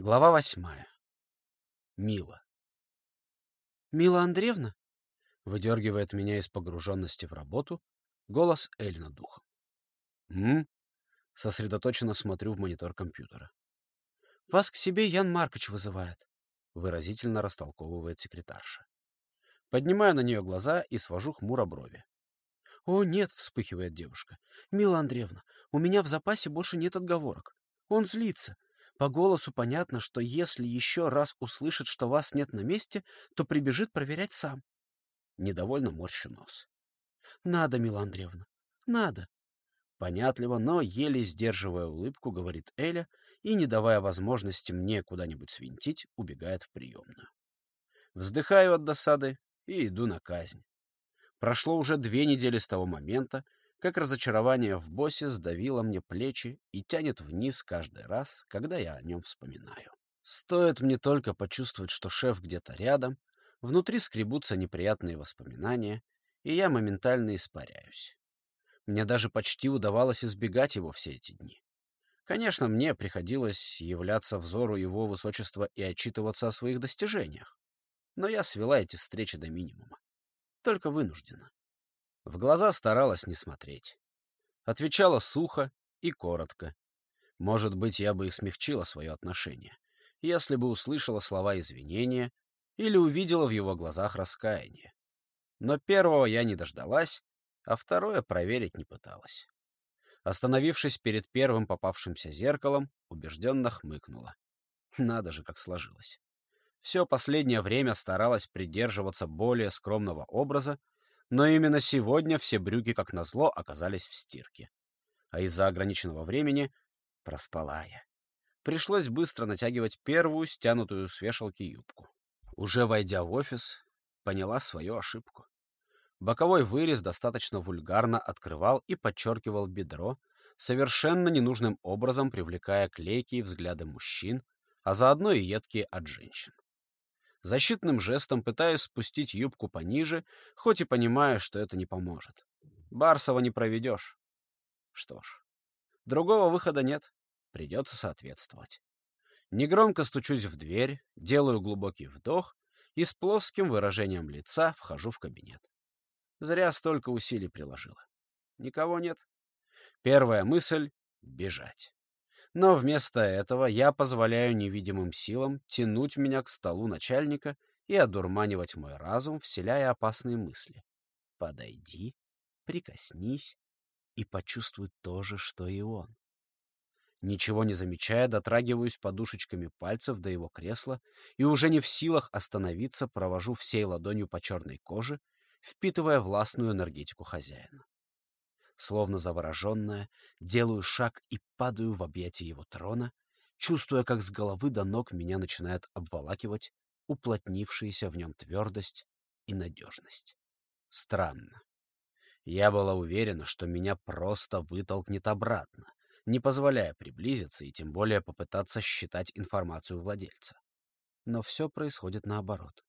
Глава восьмая. Мила. «Мила Андреевна?» — выдергивает меня из погруженности в работу голос Эль над духом. «М?» — сосредоточенно смотрю в монитор компьютера. «Вас к себе Ян Маркович вызывает», — выразительно растолковывает секретарша. Поднимаю на нее глаза и свожу хмуро брови. «О, нет», — вспыхивает девушка. «Мила Андреевна, у меня в запасе больше нет отговорок. Он злится. По голосу понятно, что если еще раз услышит, что вас нет на месте, то прибежит проверять сам. Недовольно морщу нос. Надо, Мила Андреевна, надо. Понятливо, но еле сдерживая улыбку, говорит Эля и, не давая возможности мне куда-нибудь свинтить, убегает в приемную. Вздыхаю от досады и иду на казнь. Прошло уже две недели с того момента, как разочарование в боссе сдавило мне плечи и тянет вниз каждый раз, когда я о нем вспоминаю. Стоит мне только почувствовать, что шеф где-то рядом, внутри скребутся неприятные воспоминания, и я моментально испаряюсь. Мне даже почти удавалось избегать его все эти дни. Конечно, мне приходилось являться взору его высочества и отчитываться о своих достижениях, но я свела эти встречи до минимума. Только вынуждена. В глаза старалась не смотреть. Отвечала сухо и коротко. Может быть, я бы и смягчила свое отношение, если бы услышала слова извинения или увидела в его глазах раскаяние. Но первого я не дождалась, а второе проверить не пыталась. Остановившись перед первым попавшимся зеркалом, убежденно хмыкнула. Надо же, как сложилось. Все последнее время старалась придерживаться более скромного образа, но именно сегодня все брюки, как назло, оказались в стирке. А из-за ограниченного времени проспала я. Пришлось быстро натягивать первую стянутую с вешалки юбку. Уже войдя в офис, поняла свою ошибку. Боковой вырез достаточно вульгарно открывал и подчеркивал бедро, совершенно ненужным образом привлекая клейкие взгляды мужчин, а заодно и едкие от женщин. Защитным жестом пытаюсь спустить юбку пониже, хоть и понимаю, что это не поможет. Барсова не проведешь. Что ж, другого выхода нет. Придется соответствовать. Негромко стучусь в дверь, делаю глубокий вдох и с плоским выражением лица вхожу в кабинет. Зря столько усилий приложила. Никого нет. Первая мысль — бежать. Но вместо этого я позволяю невидимым силам тянуть меня к столу начальника и одурманивать мой разум, вселяя опасные мысли. Подойди, прикоснись и почувствуй то же, что и он. Ничего не замечая, дотрагиваюсь подушечками пальцев до его кресла и уже не в силах остановиться, провожу всей ладонью по черной коже, впитывая властную энергетику хозяина словно завороженная, делаю шаг и падаю в объятия его трона, чувствуя, как с головы до ног меня начинает обволакивать уплотнившаяся в нем твердость и надежность. Странно. Я была уверена, что меня просто вытолкнет обратно, не позволяя приблизиться и тем более попытаться считать информацию владельца. Но все происходит наоборот.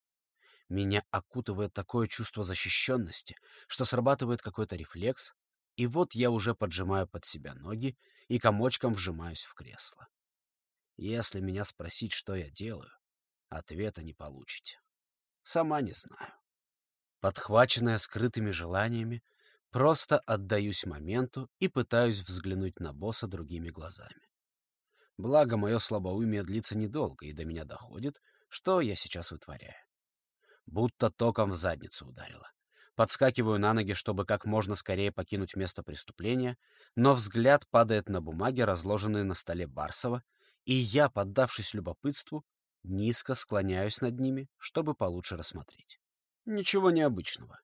Меня окутывает такое чувство защищенности, что срабатывает какой-то рефлекс, и вот я уже поджимаю под себя ноги и комочком вжимаюсь в кресло. Если меня спросить, что я делаю, ответа не получите. Сама не знаю. Подхваченная скрытыми желаниями, просто отдаюсь моменту и пытаюсь взглянуть на босса другими глазами. Благо, мое слабоумие длится недолго, и до меня доходит, что я сейчас вытворяю. Будто током в задницу ударило. Подскакиваю на ноги, чтобы как можно скорее покинуть место преступления, но взгляд падает на бумаги, разложенные на столе Барсова, и я, поддавшись любопытству, низко склоняюсь над ними, чтобы получше рассмотреть. Ничего необычного.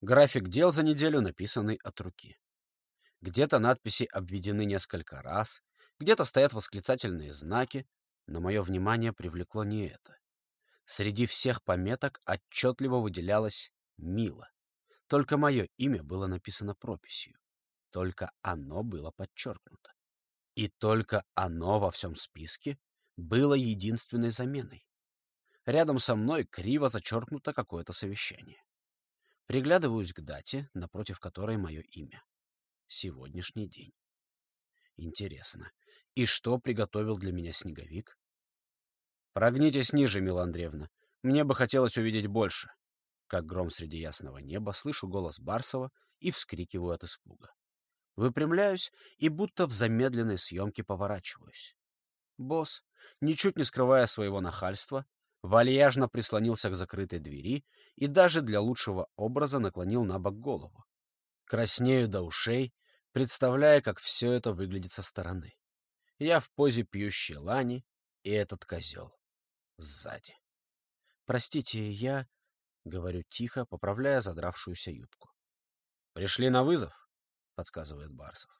График дел за неделю написанный от руки. Где-то надписи обведены несколько раз, где-то стоят восклицательные знаки, но мое внимание привлекло не это. Среди всех пометок отчетливо выделялось «Мило». Только мое имя было написано прописью. Только оно было подчеркнуто. И только оно во всем списке было единственной заменой. Рядом со мной криво зачеркнуто какое-то совещание. Приглядываюсь к дате, напротив которой мое имя. Сегодняшний день. Интересно, и что приготовил для меня снеговик? «Прогнитесь ниже, Мила Андреевна. Мне бы хотелось увидеть больше». Как гром среди ясного неба, слышу голос Барсова и вскрикиваю от испуга. Выпрямляюсь и будто в замедленной съемке поворачиваюсь. Босс, ничуть не скрывая своего нахальства, вальяжно прислонился к закрытой двери и даже для лучшего образа наклонил на бок голову. Краснею до ушей, представляя, как все это выглядит со стороны. Я в позе пьющей лани, и этот козел сзади. «Простите, я...» — говорю тихо, поправляя задравшуюся юбку. «Пришли на вызов?» — подсказывает Барсов.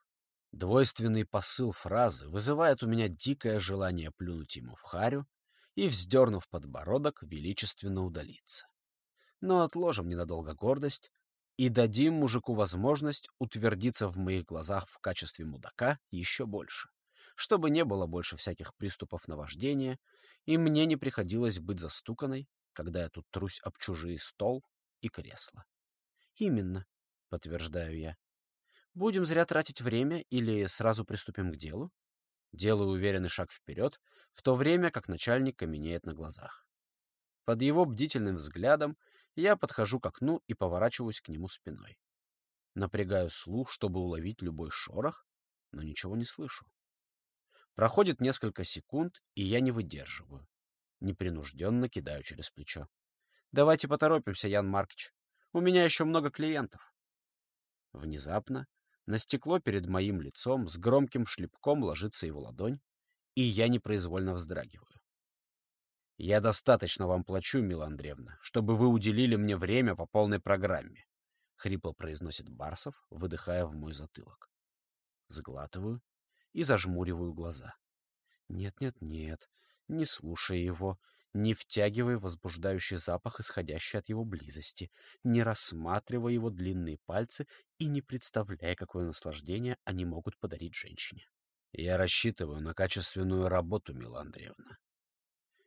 Двойственный посыл фразы вызывает у меня дикое желание плюнуть ему в харю и, вздернув подбородок, величественно удалиться. Но отложим ненадолго гордость и дадим мужику возможность утвердиться в моих глазах в качестве мудака еще больше, чтобы не было больше всяких приступов наваждения, и мне не приходилось быть застуканной, когда я тут трусь об чужие стол и кресло. Именно, подтверждаю я. Будем зря тратить время или сразу приступим к делу? Делаю уверенный шаг вперед, в то время как начальник каменеет на глазах. Под его бдительным взглядом я подхожу к окну и поворачиваюсь к нему спиной. Напрягаю слух, чтобы уловить любой шорох, но ничего не слышу. Проходит несколько секунд, и я не выдерживаю. Непринужденно кидаю через плечо. «Давайте поторопимся, Ян Маркич. У меня еще много клиентов». Внезапно на стекло перед моим лицом с громким шлепком ложится его ладонь, и я непроизвольно вздрагиваю. «Я достаточно вам плачу, Мила Андреевна, чтобы вы уделили мне время по полной программе», — хрипло произносит Барсов, выдыхая в мой затылок. Сглатываю и зажмуриваю глаза. «Нет-нет-нет, не слушай его, не втягивай возбуждающий запах, исходящий от его близости, не рассматривай его длинные пальцы и не представляй, какое наслаждение они могут подарить женщине. Я рассчитываю на качественную работу, Мила Андреевна.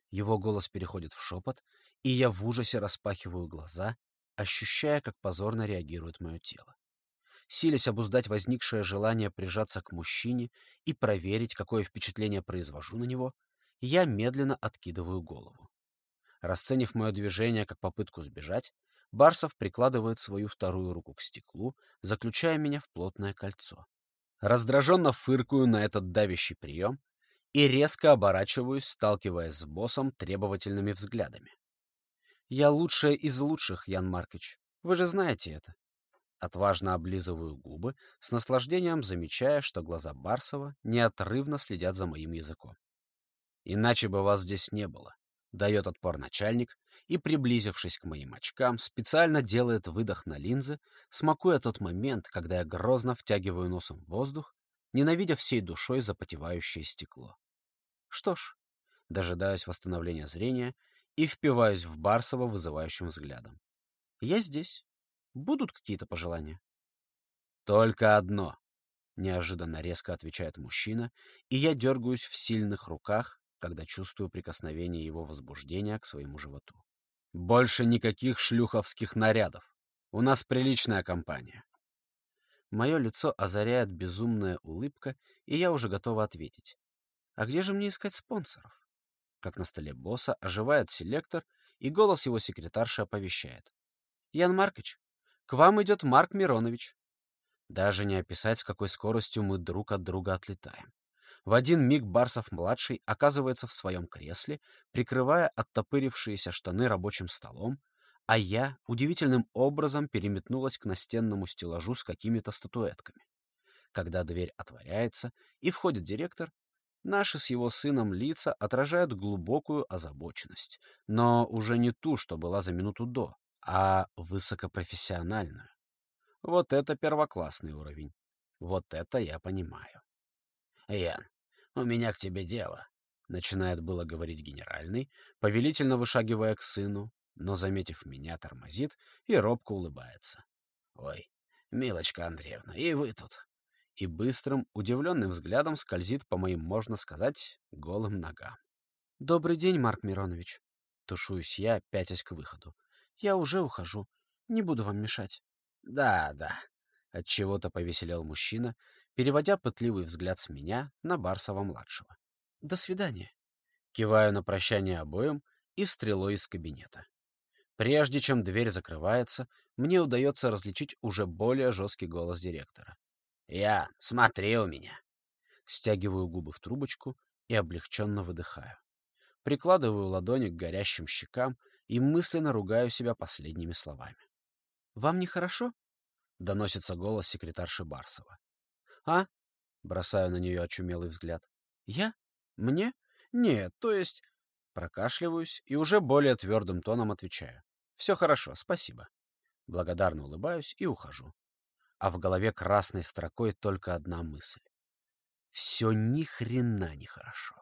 Его голос переходит в шепот, и я в ужасе распахиваю глаза, ощущая, как позорно реагирует мое тело. Силясь обуздать возникшее желание прижаться к мужчине и проверить, какое впечатление произвожу на него, я медленно откидываю голову. Расценив мое движение как попытку сбежать, Барсов прикладывает свою вторую руку к стеклу, заключая меня в плотное кольцо. Раздраженно фыркую на этот давящий прием и резко оборачиваюсь, сталкиваясь с боссом требовательными взглядами. «Я лучшая из лучших, Ян Маркович. Вы же знаете это». Отважно облизываю губы, с наслаждением замечая, что глаза Барсова неотрывно следят за моим языком. Иначе бы вас здесь не было. Дает отпор начальник и, приблизившись к моим очкам, специально делает выдох на линзы, смакуя тот момент, когда я грозно втягиваю носом воздух, ненавидя всей душой запотевающее стекло. Что ж, дожидаюсь восстановления зрения и впиваюсь в Барсова вызывающим взглядом. Я здесь. Будут какие-то пожелания? Только одно. Неожиданно резко отвечает мужчина, и я дергаюсь в сильных руках, когда чувствую прикосновение его возбуждения к своему животу. «Больше никаких шлюховских нарядов. У нас приличная компания». Мое лицо озаряет безумная улыбка, и я уже готова ответить. «А где же мне искать спонсоров?» Как на столе босса оживает селектор, и голос его секретарши оповещает. «Ян Маркович, к вам идет Марк Миронович». Даже не описать, с какой скоростью мы друг от друга отлетаем. В один миг Барсов-младший оказывается в своем кресле, прикрывая оттопырившиеся штаны рабочим столом, а я удивительным образом переметнулась к настенному стеллажу с какими-то статуэтками. Когда дверь отворяется и входит директор, наши с его сыном лица отражают глубокую озабоченность, но уже не ту, что была за минуту до, а высокопрофессиональную. Вот это первоклассный уровень. Вот это я понимаю. Ян, «У меня к тебе дело», — начинает было говорить генеральный, повелительно вышагивая к сыну, но, заметив меня, тормозит и робко улыбается. «Ой, милочка Андреевна, и вы тут!» И быстрым, удивленным взглядом скользит по моим, можно сказать, голым ногам. «Добрый день, Марк Миронович!» Тушуюсь я, пятясь к выходу. «Я уже ухожу. Не буду вам мешать». «Да, да», — отчего-то повеселел мужчина переводя пытливый взгляд с меня на Барсова-младшего. «До свидания». Киваю на прощание обоим и стрелой из кабинета. Прежде чем дверь закрывается, мне удается различить уже более жесткий голос директора. «Я, смотри у меня!» Стягиваю губы в трубочку и облегченно выдыхаю. Прикладываю ладони к горящим щекам и мысленно ругаю себя последними словами. «Вам нехорошо?» — доносится голос секретарши Барсова. «А?» — бросаю на нее очумелый взгляд. «Я? Мне? Нет, то есть...» Прокашливаюсь и уже более твердым тоном отвечаю. «Все хорошо, спасибо». Благодарно улыбаюсь и ухожу. А в голове красной строкой только одна мысль. Все ни хрена не хорошо.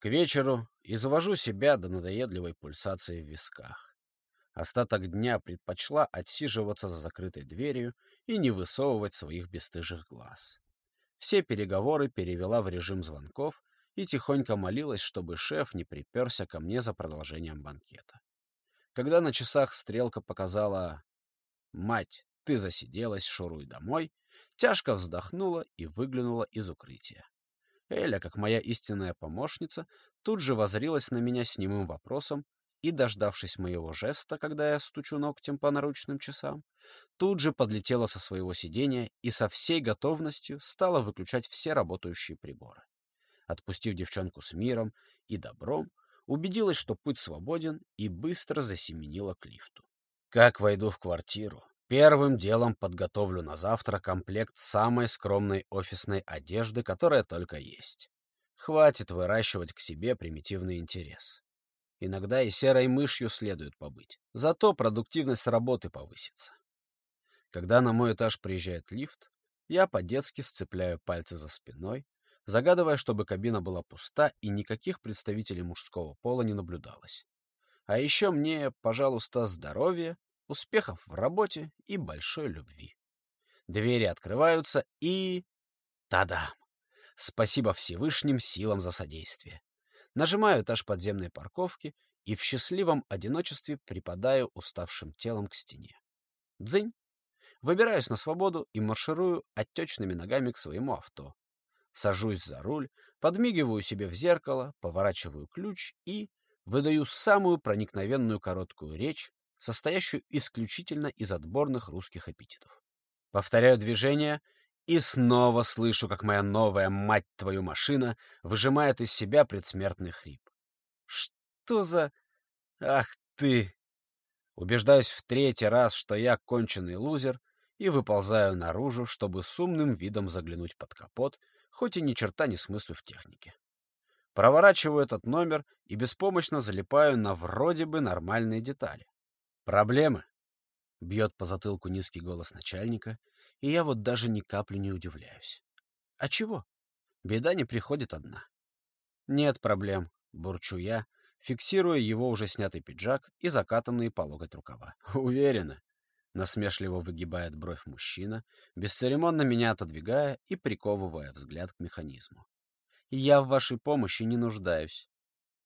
К вечеру и завожу себя до надоедливой пульсации в висках. Остаток дня предпочла отсиживаться за закрытой дверью и не высовывать своих бесстыжих глаз. Все переговоры перевела в режим звонков и тихонько молилась, чтобы шеф не приперся ко мне за продолжением банкета. Когда на часах стрелка показала «Мать, ты засиделась, шуруй домой», тяжко вздохнула и выглянула из укрытия. Эля, как моя истинная помощница, тут же возрилась на меня с немым вопросом и, дождавшись моего жеста, когда я стучу ногтем по наручным часам, тут же подлетела со своего сидения и со всей готовностью стала выключать все работающие приборы. Отпустив девчонку с миром и добром, убедилась, что путь свободен, и быстро засеменила к лифту. Как войду в квартиру, первым делом подготовлю на завтра комплект самой скромной офисной одежды, которая только есть. Хватит выращивать к себе примитивный интерес. Иногда и серой мышью следует побыть. Зато продуктивность работы повысится. Когда на мой этаж приезжает лифт, я по-детски сцепляю пальцы за спиной, загадывая, чтобы кабина была пуста и никаких представителей мужского пола не наблюдалось. А еще мне, пожалуйста, здоровья, успехов в работе и большой любви. Двери открываются и... Тадам! Спасибо Всевышним силам за содействие. Нажимаю этаж подземной парковки и в счастливом одиночестве припадаю уставшим телом к стене. Дзынь! Выбираюсь на свободу и марширую отечными ногами к своему авто. Сажусь за руль, подмигиваю себе в зеркало, поворачиваю ключ и выдаю самую проникновенную короткую речь, состоящую исключительно из отборных русских эпитетов. Повторяю движение и снова слышу, как моя новая, мать твою, машина выжимает из себя предсмертный хрип. Что за... Ах ты! Убеждаюсь в третий раз, что я конченый лузер, и выползаю наружу, чтобы с умным видом заглянуть под капот, хоть и ни черта не смыслю в технике. Проворачиваю этот номер и беспомощно залипаю на вроде бы нормальные детали. Проблемы? Бьет по затылку низкий голос начальника, и я вот даже ни капли не удивляюсь. А чего? Беда не приходит одна. Нет проблем, бурчу я, фиксируя его уже снятый пиджак и закатанные по локоть рукава. Уверена. Насмешливо выгибает бровь мужчина, бесцеремонно меня отодвигая и приковывая взгляд к механизму. Я в вашей помощи не нуждаюсь.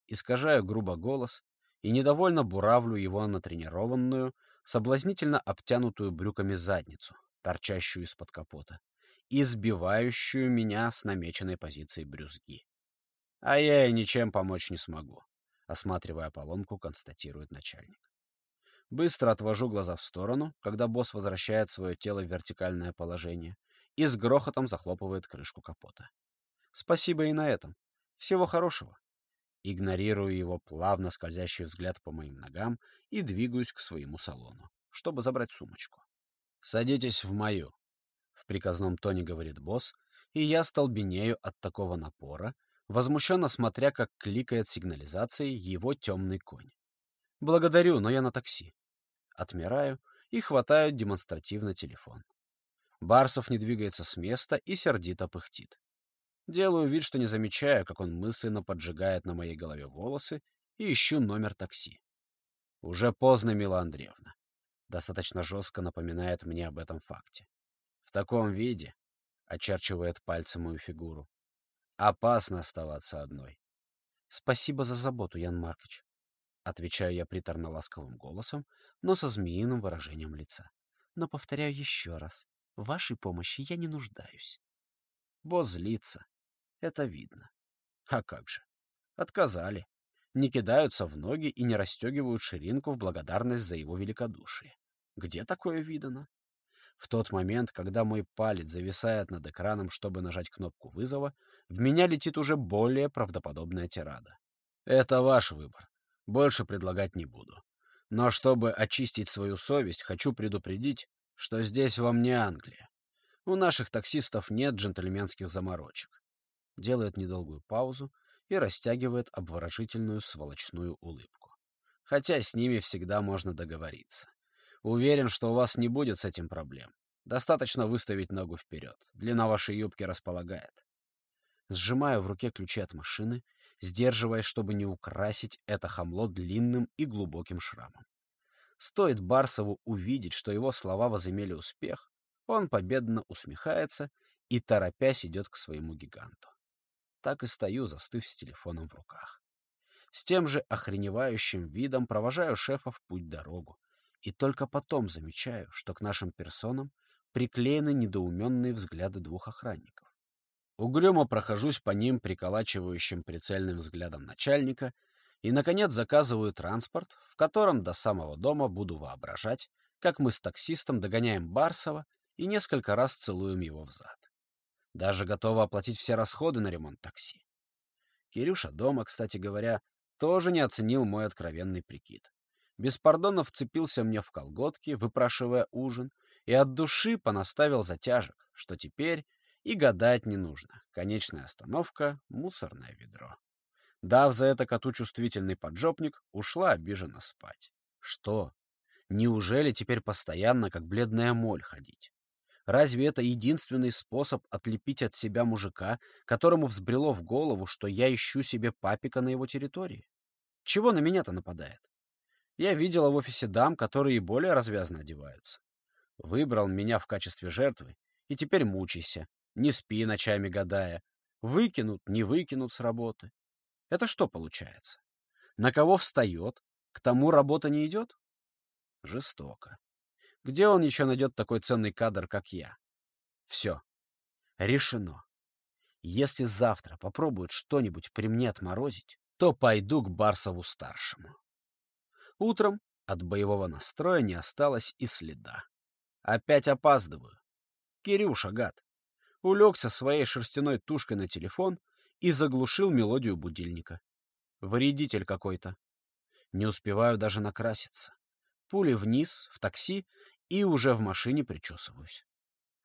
Искажаю грубо голос и недовольно буравлю его натренированную, соблазнительно обтянутую брюками задницу, торчащую из-под капота, и сбивающую меня с намеченной позиции брюзги. А я ей ничем помочь не смогу, осматривая поломку, констатирует начальник. Быстро отвожу глаза в сторону, когда босс возвращает свое тело в вертикальное положение и с грохотом захлопывает крышку капота. Спасибо и на этом. Всего хорошего. Игнорирую его плавно скользящий взгляд по моим ногам и двигаюсь к своему салону, чтобы забрать сумочку. «Садитесь в мою», — в приказном тоне говорит босс, и я столбенею от такого напора, возмущенно смотря, как кликает сигнализацией его темный конь. «Благодарю, но я на такси». Отмираю и хватаю демонстративно телефон. Барсов не двигается с места и сердито пыхтит. Делаю вид, что не замечаю, как он мысленно поджигает на моей голове волосы, и ищу номер такси. Уже поздно, Мила Андреевна достаточно жестко напоминает мне об этом факте. В таком виде, очерчивает пальцем мою фигуру, опасно оставаться одной. Спасибо за заботу, Ян Маркович. Отвечаю я приторно-ласковым голосом, но со змеиным выражением лица. Но повторяю еще раз, вашей помощи я не нуждаюсь. Босс злится. Это видно. А как же? Отказали. Не кидаются в ноги и не расстегивают ширинку в благодарность за его великодушие. Где такое видано? В тот момент, когда мой палец зависает над экраном, чтобы нажать кнопку вызова, в меня летит уже более правдоподобная тирада. Это ваш выбор. Больше предлагать не буду. Но чтобы очистить свою совесть, хочу предупредить, что здесь вам не Англия. У наших таксистов нет джентльменских заморочек. Делает недолгую паузу и растягивает обворожительную сволочную улыбку. Хотя с ними всегда можно договориться. Уверен, что у вас не будет с этим проблем. Достаточно выставить ногу вперед. Длина вашей юбки располагает. Сжимаю в руке ключи от машины, сдерживаясь, чтобы не украсить это хамло длинным и глубоким шрамом. Стоит Барсову увидеть, что его слова возымели успех, он победно усмехается и, торопясь, идет к своему гиганту. Так и стою, застыв с телефоном в руках. С тем же охреневающим видом провожаю шефа в путь-дорогу, и только потом замечаю, что к нашим персонам приклеены недоуменные взгляды двух охранников. Угрюмо прохожусь по ним приколачивающим прицельным взглядом начальника и, наконец, заказываю транспорт, в котором до самого дома буду воображать, как мы с таксистом догоняем Барсова и несколько раз целуем его в зад. Даже готова оплатить все расходы на ремонт такси. Кирюша дома, кстати говоря, тоже не оценил мой откровенный прикид. Беспардонно вцепился мне в колготки, выпрашивая ужин, и от души понаставил затяжек, что теперь и гадать не нужно. Конечная остановка — мусорное ведро. Дав за это коту чувствительный поджопник, ушла обиженно спать. Что? Неужели теперь постоянно, как бледная моль, ходить? Разве это единственный способ отлепить от себя мужика, которому взбрело в голову, что я ищу себе папика на его территории? Чего на меня-то нападает? Я видела в офисе дам, которые более развязно одеваются. Выбрал меня в качестве жертвы, и теперь мучайся, не спи ночами гадая. Выкинут, не выкинут с работы. Это что получается? На кого встает, к тому работа не идет? Жестоко. Где он еще найдет такой ценный кадр, как я? Все. Решено. Если завтра попробуют что-нибудь при мне отморозить, то пойду к Барсову-старшему. Утром от боевого настроя не осталось и следа. Опять опаздываю. Кирюша, гад, улегся своей шерстяной тушкой на телефон и заглушил мелодию будильника. Вредитель какой-то. Не успеваю даже накраситься. Пули вниз, в такси, и уже в машине причесываюсь.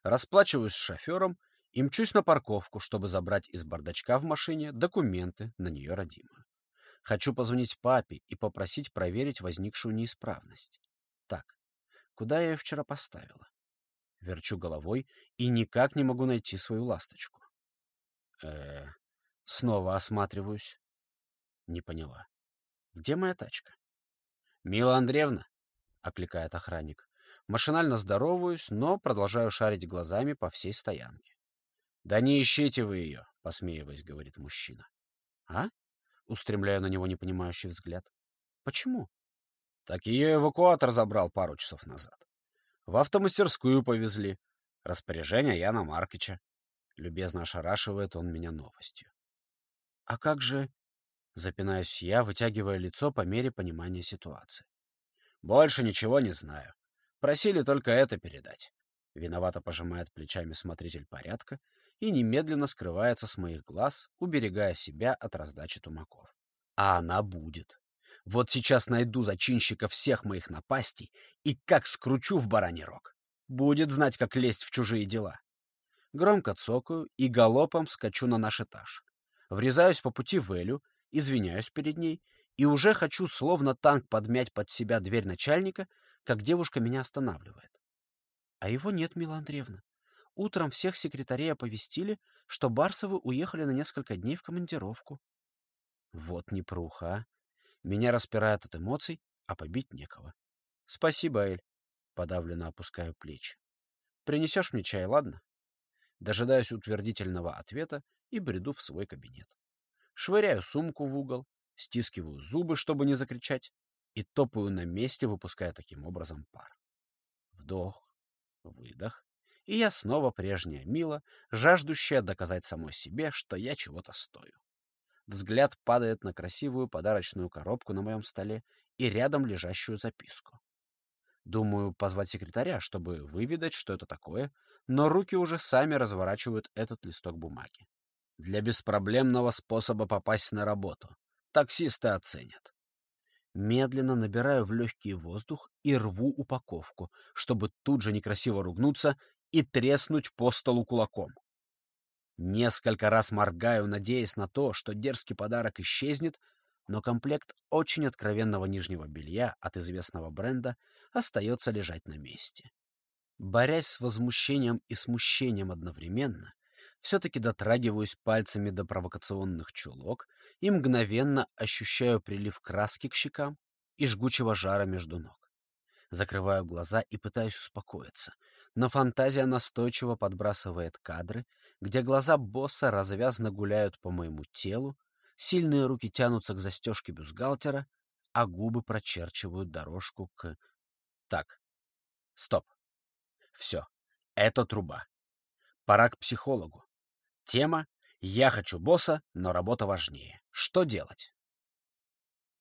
Расплачиваюсь с шофером и мчусь на парковку, чтобы забрать из бардачка в машине документы на нее родимую. Хочу позвонить папе и попросить проверить возникшую неисправность. Так, куда я ее вчера поставила? Верчу головой и никак не могу найти свою ласточку. э Снова осматриваюсь. Не поняла. Где моя тачка? Мила Андреевна, — окликает охранник. Машинально здороваюсь, но продолжаю шарить глазами по всей стоянке. «Да не ищите вы ее», — посмеиваясь, говорит мужчина. «А?» — устремляю на него непонимающий взгляд. «Почему?» «Так ее эвакуатор забрал пару часов назад. В автомастерскую повезли. Распоряжение Яна Маркича». Любезно ошарашивает он меня новостью. «А как же...» — запинаюсь я, вытягивая лицо по мере понимания ситуации. «Больше ничего не знаю. Просили только это передать. Виновато пожимает плечами смотритель порядка и немедленно скрывается с моих глаз, уберегая себя от раздачи тумаков. А она будет. Вот сейчас найду зачинщика всех моих напастей и как скручу в бараний рог. Будет знать, как лезть в чужие дела. Громко цокаю и галопом скачу на наш этаж. Врезаюсь по пути в Элю, извиняюсь перед ней и уже хочу словно танк подмять под себя дверь начальника, как девушка меня останавливает. А его нет, Мила Андреевна. Утром всех секретарей оповестили, что Барсовы уехали на несколько дней в командировку. Вот непруха. Меня распирает от эмоций, а побить некого. Спасибо, Эль. Подавленно опускаю плечи. Принесешь мне чай, ладно? Дожидаюсь утвердительного ответа и бреду в свой кабинет. Швыряю сумку в угол, стискиваю зубы, чтобы не закричать, и топаю на месте, выпуская таким образом пар. Вдох, выдох, и я снова прежняя Мила, жаждущая доказать самой себе, что я чего-то стою. взгляд падает на красивую подарочную коробку на моем столе и рядом лежащую записку. Думаю, позвать секретаря, чтобы выведать, что это такое, но руки уже сами разворачивают этот листок бумаги. Для беспроблемного способа попасть на работу. Таксисты оценят. Медленно набираю в легкий воздух и рву упаковку, чтобы тут же некрасиво ругнуться и треснуть по столу кулаком. Несколько раз моргаю, надеясь на то, что дерзкий подарок исчезнет, но комплект очень откровенного нижнего белья от известного бренда остается лежать на месте. Борясь с возмущением и смущением одновременно, все-таки дотрагиваюсь пальцами до провокационных чулок и мгновенно ощущаю прилив краски к щекам и жгучего жара между ног. Закрываю глаза и пытаюсь успокоиться, но фантазия настойчиво подбрасывает кадры, где глаза босса развязно гуляют по моему телу, сильные руки тянутся к застежке бюстгальтера, а губы прочерчивают дорожку к... Так, стоп. Все, это труба. Пора к психологу. Тема «Я хочу босса, но работа важнее». Что делать?